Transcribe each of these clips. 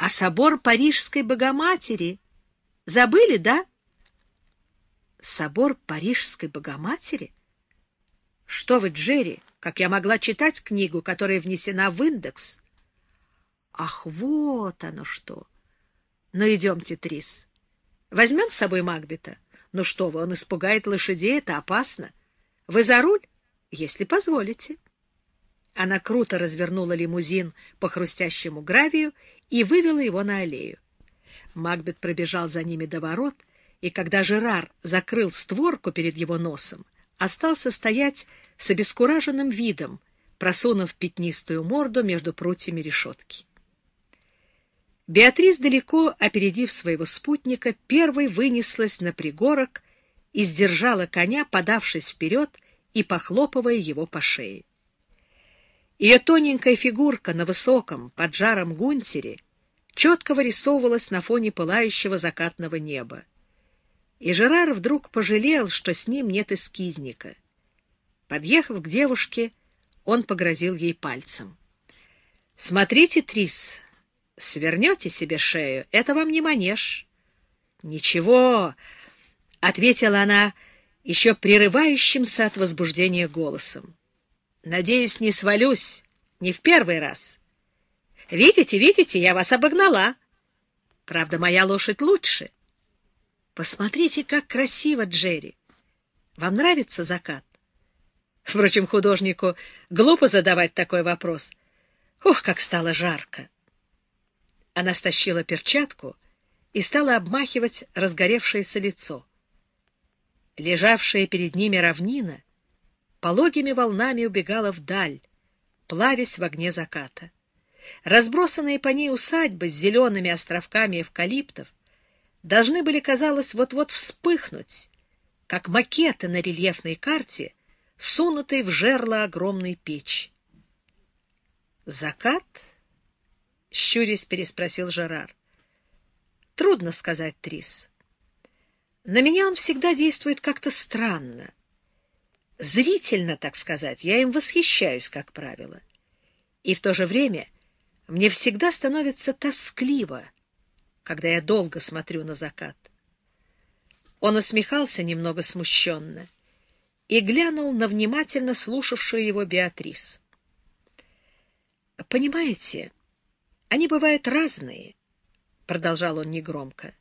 А собор Парижской Богоматери? Забыли, да? Собор Парижской Богоматери? Что вы, Джерри, как я могла читать книгу, которая внесена в индекс? Ах, вот оно что! Ну, идемте, Трис. Возьмем с собой Макбета? Ну что вы, он испугает лошадей, это опасно. Вы за руль, если позволите. Она круто развернула лимузин по хрустящему гравию и вывела его на аллею. Макбет пробежал за ними до ворот, и когда Жерар закрыл створку перед его носом, остался стоять с обескураженным видом, просунув пятнистую морду между прутьями решетки. Беатрис, далеко опередив своего спутника, первой вынеслась на пригорок и сдержала коня, подавшись вперед и похлопывая его по шее. Ее тоненькая фигурка на высоком, поджаром гунтере четко вырисовывалась на фоне пылающего закатного неба. И Жерар вдруг пожалел, что с ним нет эскизника. Подъехав к девушке, он погрозил ей пальцем. — Смотрите, Трис, свернете себе шею, это вам не манеж. — Ничего, — ответила она еще прерывающимся от возбуждения голосом. — Надеюсь, не свалюсь, не в первый раз. Видите, видите, я вас обогнала. Правда, моя лошадь лучше. Посмотрите, как красиво, Джерри. Вам нравится закат? Впрочем, художнику глупо задавать такой вопрос. Ух, как стало жарко! Она стащила перчатку и стала обмахивать разгоревшееся лицо. Лежавшая перед ними равнина пологими волнами убегала вдаль, плавясь в огне заката. Разбросанные по ней усадьбы с зелеными островками эвкалиптов должны были, казалось, вот-вот вспыхнуть, как макеты на рельефной карте, сунутые в жерло огромной печи. Закат —— щурясь переспросил Жерар. — Трудно сказать, Трис. На меня он всегда действует как-то странно. Зрительно, так сказать, я им восхищаюсь, как правило. И в то же время мне всегда становится тоскливо, когда я долго смотрю на закат. Он усмехался немного смущенно и глянул на внимательно слушавшую его Беатрис. — Понимаете, они бывают разные, — продолжал он негромко.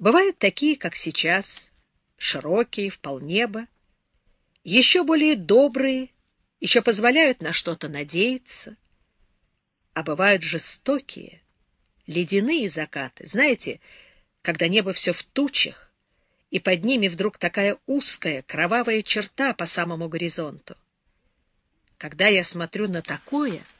Бывают такие, как сейчас, широкие, в полнеба, еще более добрые, еще позволяют на что-то надеяться. А бывают жестокие, ледяные закаты. Знаете, когда небо все в тучах, и под ними вдруг такая узкая, кровавая черта по самому горизонту. Когда я смотрю на такое —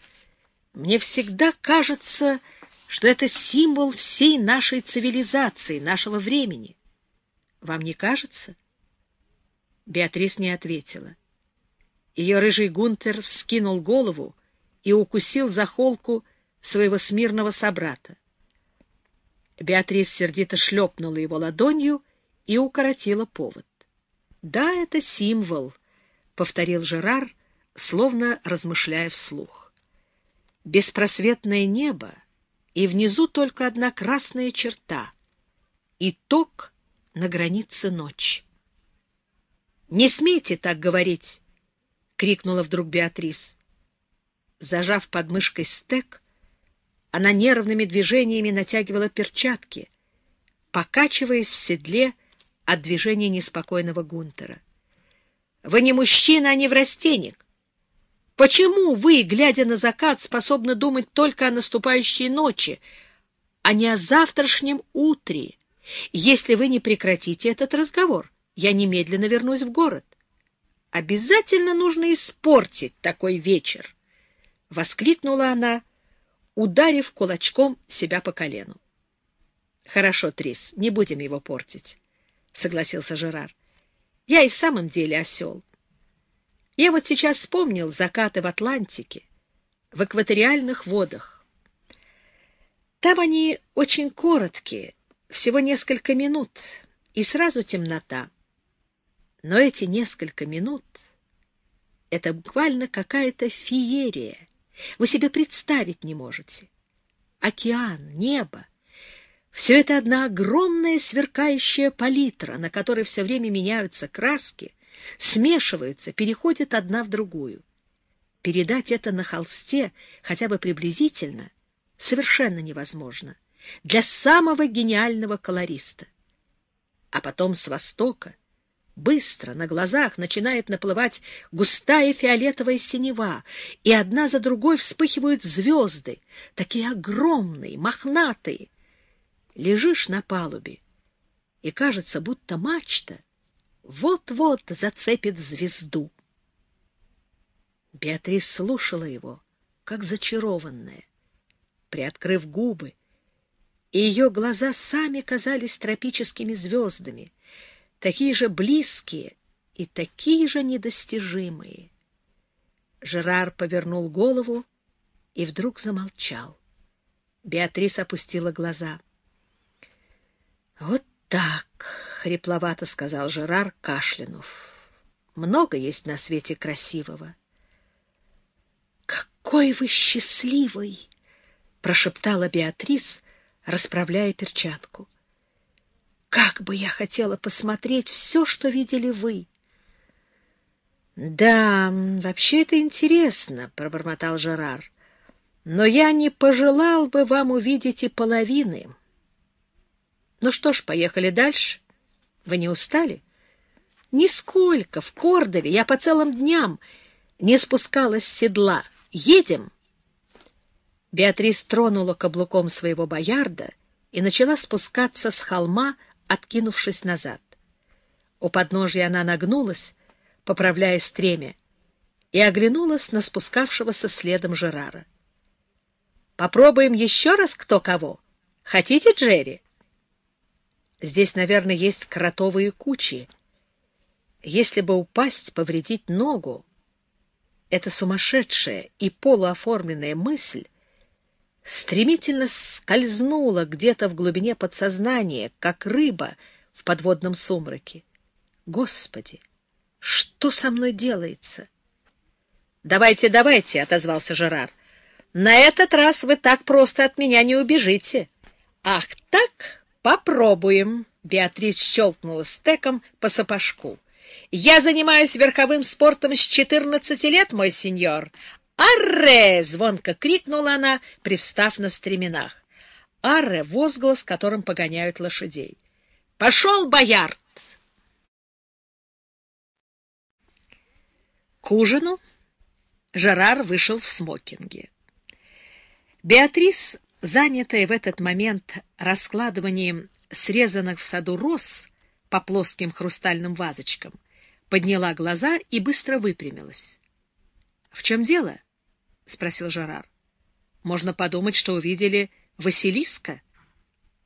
мне всегда кажется, что это символ всей нашей цивилизации, нашего времени. Вам не кажется? Беатрис не ответила. Ее рыжий Гунтер вскинул голову и укусил за холку своего смирного собрата. Беатрис сердито шлепнула его ладонью и укоротила повод. — Да, это символ, — повторил Жерар, словно размышляя вслух беспросветное небо, и внизу только одна красная черта — итог на границе ночи. — Не смейте так говорить! — крикнула вдруг Беатрис. Зажав под мышкой стек, она нервными движениями натягивала перчатки, покачиваясь в седле от движения неспокойного Гунтера. — Вы не мужчина, а не врастенник. Почему вы, глядя на закат, способны думать только о наступающей ночи, а не о завтрашнем утре? Если вы не прекратите этот разговор, я немедленно вернусь в город. Обязательно нужно испортить такой вечер! — воскликнула она, ударив кулачком себя по колену. — Хорошо, Трис, не будем его портить, — согласился Жерар. — Я и в самом деле осел. Я вот сейчас вспомнил закаты в Атлантике, в экваториальных водах. Там они очень короткие, всего несколько минут, и сразу темнота. Но эти несколько минут — это буквально какая-то феерия. Вы себе представить не можете. океан, небо. Все это одна огромная сверкающая палитра, на которой все время меняются краски, смешиваются, переходят одна в другую. Передать это на холсте хотя бы приблизительно совершенно невозможно для самого гениального колориста. А потом с востока быстро на глазах начинает наплывать густая фиолетовая синева, и одна за другой вспыхивают звезды, такие огромные, мохнатые. Лежишь на палубе, и кажется, будто мачта вот-вот зацепит звезду. Беатрис слушала его, как зачарованная, приоткрыв губы, и ее глаза сами казались тропическими звездами, такие же близкие и такие же недостижимые. Жерар повернул голову и вдруг замолчал. Беатрис опустила глаза. — Вот так, — хрипловато сказал Жерар, кашлянув. — Много есть на свете красивого. — Какой вы счастливый! — прошептала Беатрис, расправляя перчатку. Как бы я хотела посмотреть все, что видели вы. — Да, вообще это интересно, — пробормотал Жерар. — Но я не пожелал бы вам увидеть и половины. Ну что ж, поехали дальше. Вы не устали? — Нисколько. В Кордове я по целым дням не спускалась с седла. Едем? Беатрис тронула каблуком своего боярда и начала спускаться с холма, откинувшись назад. У подножья она нагнулась, поправляя стремя, и оглянулась на спускавшегося следом Жерара. — Попробуем еще раз кто кого. Хотите, Джерри? Здесь, наверное, есть кротовые кучи. Если бы упасть, повредить ногу, эта сумасшедшая и полуоформленная мысль стремительно скользнула где-то в глубине подсознания, как рыба в подводном сумраке. Господи, что со мной делается? Давайте, давайте, отозвался Жерар. На этот раз вы так просто от меня не убежите. Ах, так? Попробуем. Беатрис щелкнула стеком по сапожку. Я занимаюсь верховым спортом с 14 лет, мой сеньор, «Арре!» — звонко крикнула она, привстав на стременах. «Арре» — возглас, которым погоняют лошадей. «Пошел, боярд!» К ужину Жерар вышел в смокинге. Беатрис, занятая в этот момент раскладыванием срезанных в саду роз по плоским хрустальным вазочкам, подняла глаза и быстро выпрямилась. — В чем дело? — спросил Жерар. — Можно подумать, что увидели Василиска.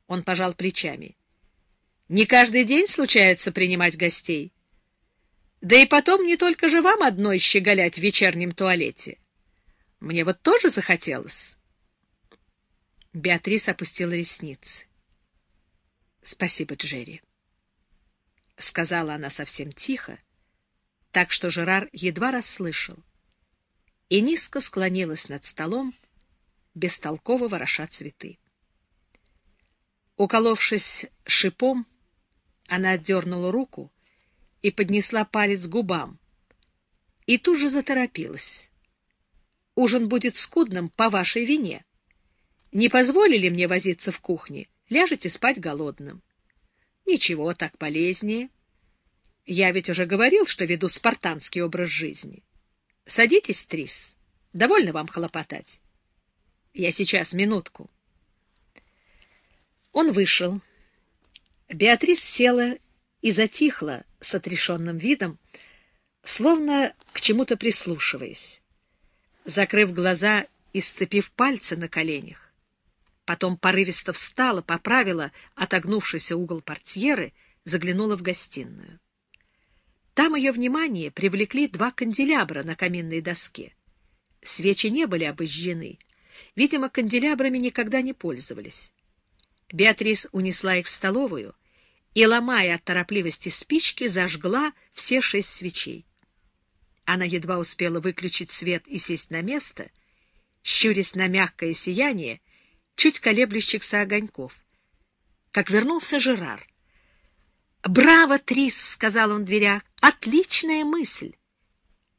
Он пожал плечами. — Не каждый день случается принимать гостей. Да и потом не только же вам одной щеголять в вечернем туалете. Мне вот тоже захотелось. Беатрис опустила ресницы. — Спасибо, Джерри. — сказала она совсем тихо, так что Жерар едва расслышал и низко склонилась над столом, бестолково вороша цветы. Уколовшись шипом, она отдернула руку и поднесла палец к губам, и тут же заторопилась. «Ужин будет скудным по вашей вине. Не позволили мне возиться в кухне, ляжете спать голодным. Ничего, так полезнее. Я ведь уже говорил, что веду спартанский образ жизни. Садитесь, Трис. Довольно вам хлопотать. Я сейчас, минутку. Он вышел. Беатрис села и затихла с отрешенным видом, словно к чему-то прислушиваясь. Закрыв глаза и сцепив пальцы на коленях, потом порывисто встала, поправила отогнувшийся угол портьеры, заглянула в гостиную. Там ее внимание привлекли два канделябра на каминной доске. Свечи не были обожжены. Видимо, канделябрами никогда не пользовались. Беатрис унесла их в столовую и, ломая от торопливости спички, зажгла все шесть свечей. Она едва успела выключить свет и сесть на место, щурясь на мягкое сияние, чуть колеблющихся огоньков. Как вернулся Жерар. «Браво, Трис!» — сказал он в дверях. «Отличная мысль!